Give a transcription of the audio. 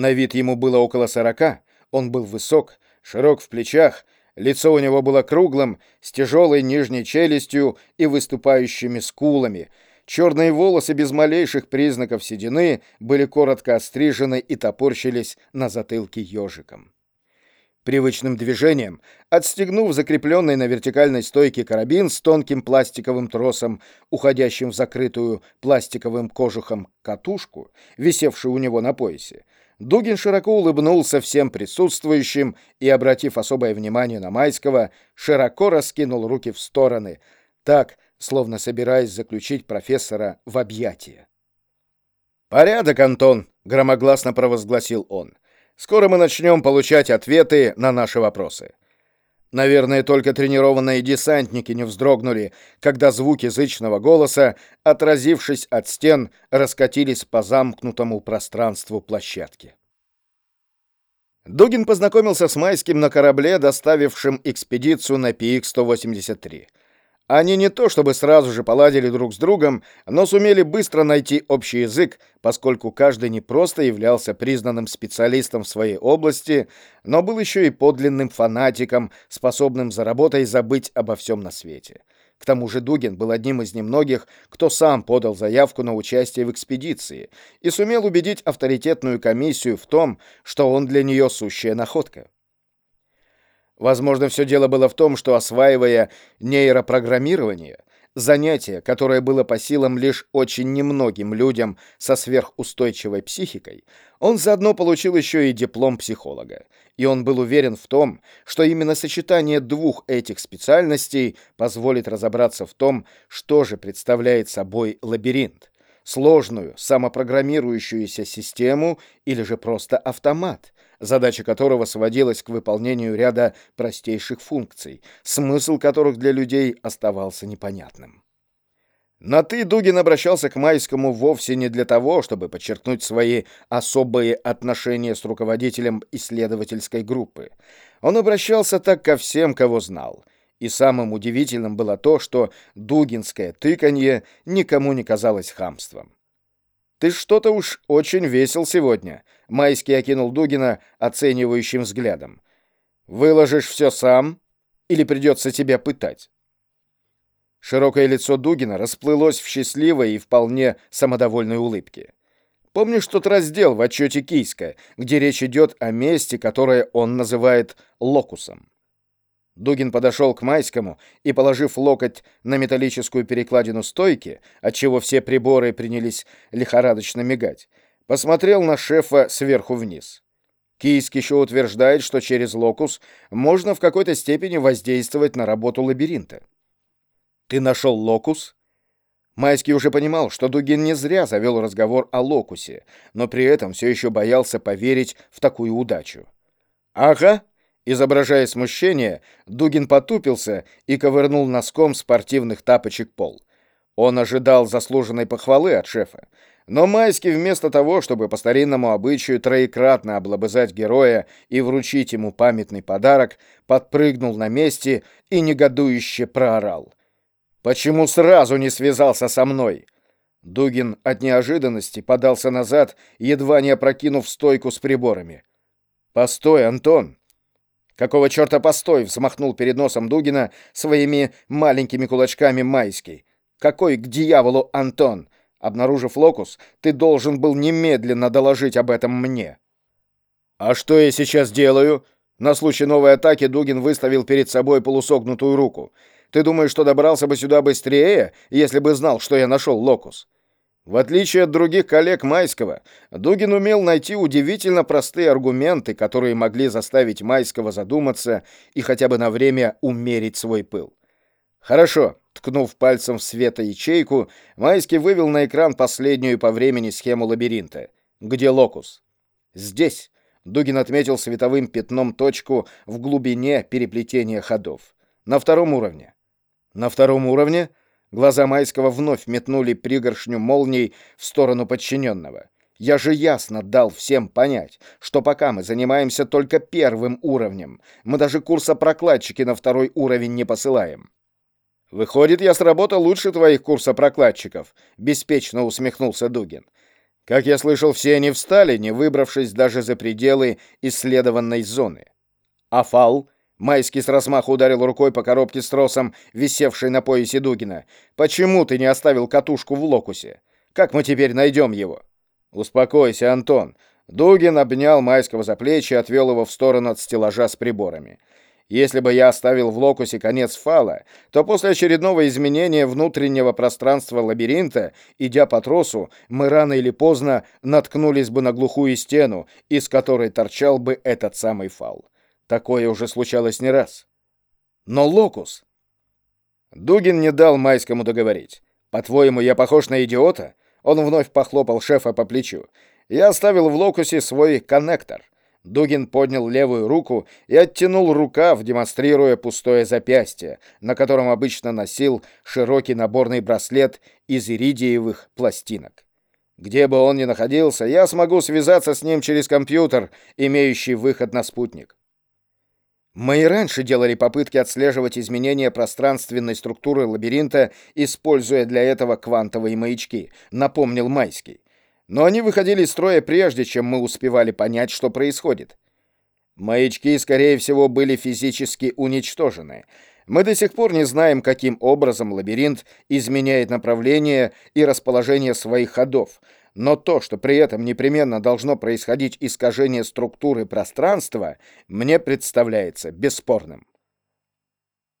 На вид ему было около сорока, он был высок, широк в плечах, лицо у него было круглым, с тяжелой нижней челюстью и выступающими скулами. Черные волосы без малейших признаков седины были коротко острижены и топорщились на затылке ежиком. Привычным движением, отстегнув закрепленный на вертикальной стойке карабин с тонким пластиковым тросом, уходящим в закрытую пластиковым кожухом катушку, висевшую у него на поясе, Дугин широко улыбнулся всем присутствующим и, обратив особое внимание на Майского, широко раскинул руки в стороны, так, словно собираясь заключить профессора в объятия. «Порядок, Антон!» — громогласно провозгласил он. «Скоро мы начнем получать ответы на наши вопросы». Наверное, только тренированные десантники не вздрогнули, когда звуки зычного голоса, отразившись от стен, раскатились по замкнутому пространству площадки. Дугин познакомился с Майским на корабле, доставившем экспедицию на ПИК-183. Они не то чтобы сразу же поладили друг с другом, но сумели быстро найти общий язык, поскольку каждый не просто являлся признанным специалистом в своей области, но был еще и подлинным фанатиком, способным за работой забыть обо всем на свете. К тому же Дугин был одним из немногих, кто сам подал заявку на участие в экспедиции и сумел убедить авторитетную комиссию в том, что он для нее сущая находка. Возможно, все дело было в том, что, осваивая нейропрограммирование, занятие, которое было по силам лишь очень немногим людям со сверхустойчивой психикой, он заодно получил еще и диплом психолога. И он был уверен в том, что именно сочетание двух этих специальностей позволит разобраться в том, что же представляет собой лабиринт. Сложную, самопрограммирующуюся систему или же просто автомат, задача которого сводилась к выполнению ряда простейших функций, смысл которых для людей оставался непонятным. На «ты» Дугин обращался к Майскому вовсе не для того, чтобы подчеркнуть свои особые отношения с руководителем исследовательской группы. Он обращался так ко всем, кого знал. И самым удивительным было то, что дугинское тыканье никому не казалось хамством. «Ты что-то уж очень весел сегодня», — Майский окинул Дугина оценивающим взглядом. «Выложишь все сам или придется тебя пытать?» Широкое лицо Дугина расплылось в счастливой и вполне самодовольной улыбке. Помнишь тот раздел в отчете Кийска, где речь идет о месте, которое он называет локусом? Дугин подошел к Майскому и, положив локоть на металлическую перекладину стойки, отчего все приборы принялись лихорадочно мигать, посмотрел на шефа сверху вниз. Кийск еще утверждает, что через локус можно в какой-то степени воздействовать на работу лабиринта. «Ты нашел локус?» Майский уже понимал, что Дугин не зря завел разговор о локусе, но при этом все еще боялся поверить в такую удачу. «Ага», Изображая смущение, Дугин потупился и ковырнул носком спортивных тапочек пол. Он ожидал заслуженной похвалы от шефа. Но Майский вместо того, чтобы по старинному обычаю троекратно облобызать героя и вручить ему памятный подарок, подпрыгнул на месте и негодующе проорал. «Почему сразу не связался со мной?» Дугин от неожиданности подался назад, едва не опрокинув стойку с приборами. «Постой, Антон!» «Какого черта постой?» — взмахнул перед носом Дугина своими маленькими кулачками Майский. «Какой к дьяволу Антон? Обнаружив локус, ты должен был немедленно доложить об этом мне». «А что я сейчас делаю?» На случай новой атаки Дугин выставил перед собой полусогнутую руку. «Ты думаешь, что добрался бы сюда быстрее, если бы знал, что я нашел локус?» В отличие от других коллег Майского, Дугин умел найти удивительно простые аргументы, которые могли заставить Майского задуматься и хотя бы на время умерить свой пыл. «Хорошо», — ткнув пальцем в светоячейку, Майский вывел на экран последнюю по времени схему лабиринта. «Где локус?» «Здесь», — Дугин отметил световым пятном точку в глубине переплетения ходов. «На втором уровне». «На втором уровне?» Глаза Майского вновь метнули пригоршню молний в сторону подчиненного. Я же ясно дал всем понять, что пока мы занимаемся только первым уровнем, мы даже курса прокладчики на второй уровень не посылаем. Выходит, я сработал лучше твоих курса прокладчиков, беспечно усмехнулся Дугин. Как я слышал, все они встали, не выбравшись даже за пределы исследованной зоны. А фал? Майский с размаху ударил рукой по коробке с тросом, висевшей на поясе Дугина. «Почему ты не оставил катушку в локусе? Как мы теперь найдем его?» «Успокойся, Антон». Дугин обнял Майского за плечи и отвел его в сторону от стеллажа с приборами. Если бы я оставил в локусе конец фала, то после очередного изменения внутреннего пространства лабиринта, идя по тросу, мы рано или поздно наткнулись бы на глухую стену, из которой торчал бы этот самый фал. Такое уже случалось не раз. Но локус... Дугин не дал Майскому договорить. «По-твоему, я похож на идиота?» Он вновь похлопал шефа по плечу. «Я оставил в локусе свой коннектор». Дугин поднял левую руку и оттянул рукав, демонстрируя пустое запястье, на котором обычно носил широкий наборный браслет из иридиевых пластинок. Где бы он ни находился, я смогу связаться с ним через компьютер, имеющий выход на спутник. Мы и раньше делали попытки отслеживать изменения пространственной структуры лабиринта, используя для этого квантовые маячки, напомнил Майский. Но они выходили из строя прежде, чем мы успевали понять, что происходит. Маячки, скорее всего, были физически уничтожены. Мы до сих пор не знаем, каким образом лабиринт изменяет направление и расположение своих ходов, но то, что при этом непременно должно происходить искажение структуры пространства, мне представляется бесспорным.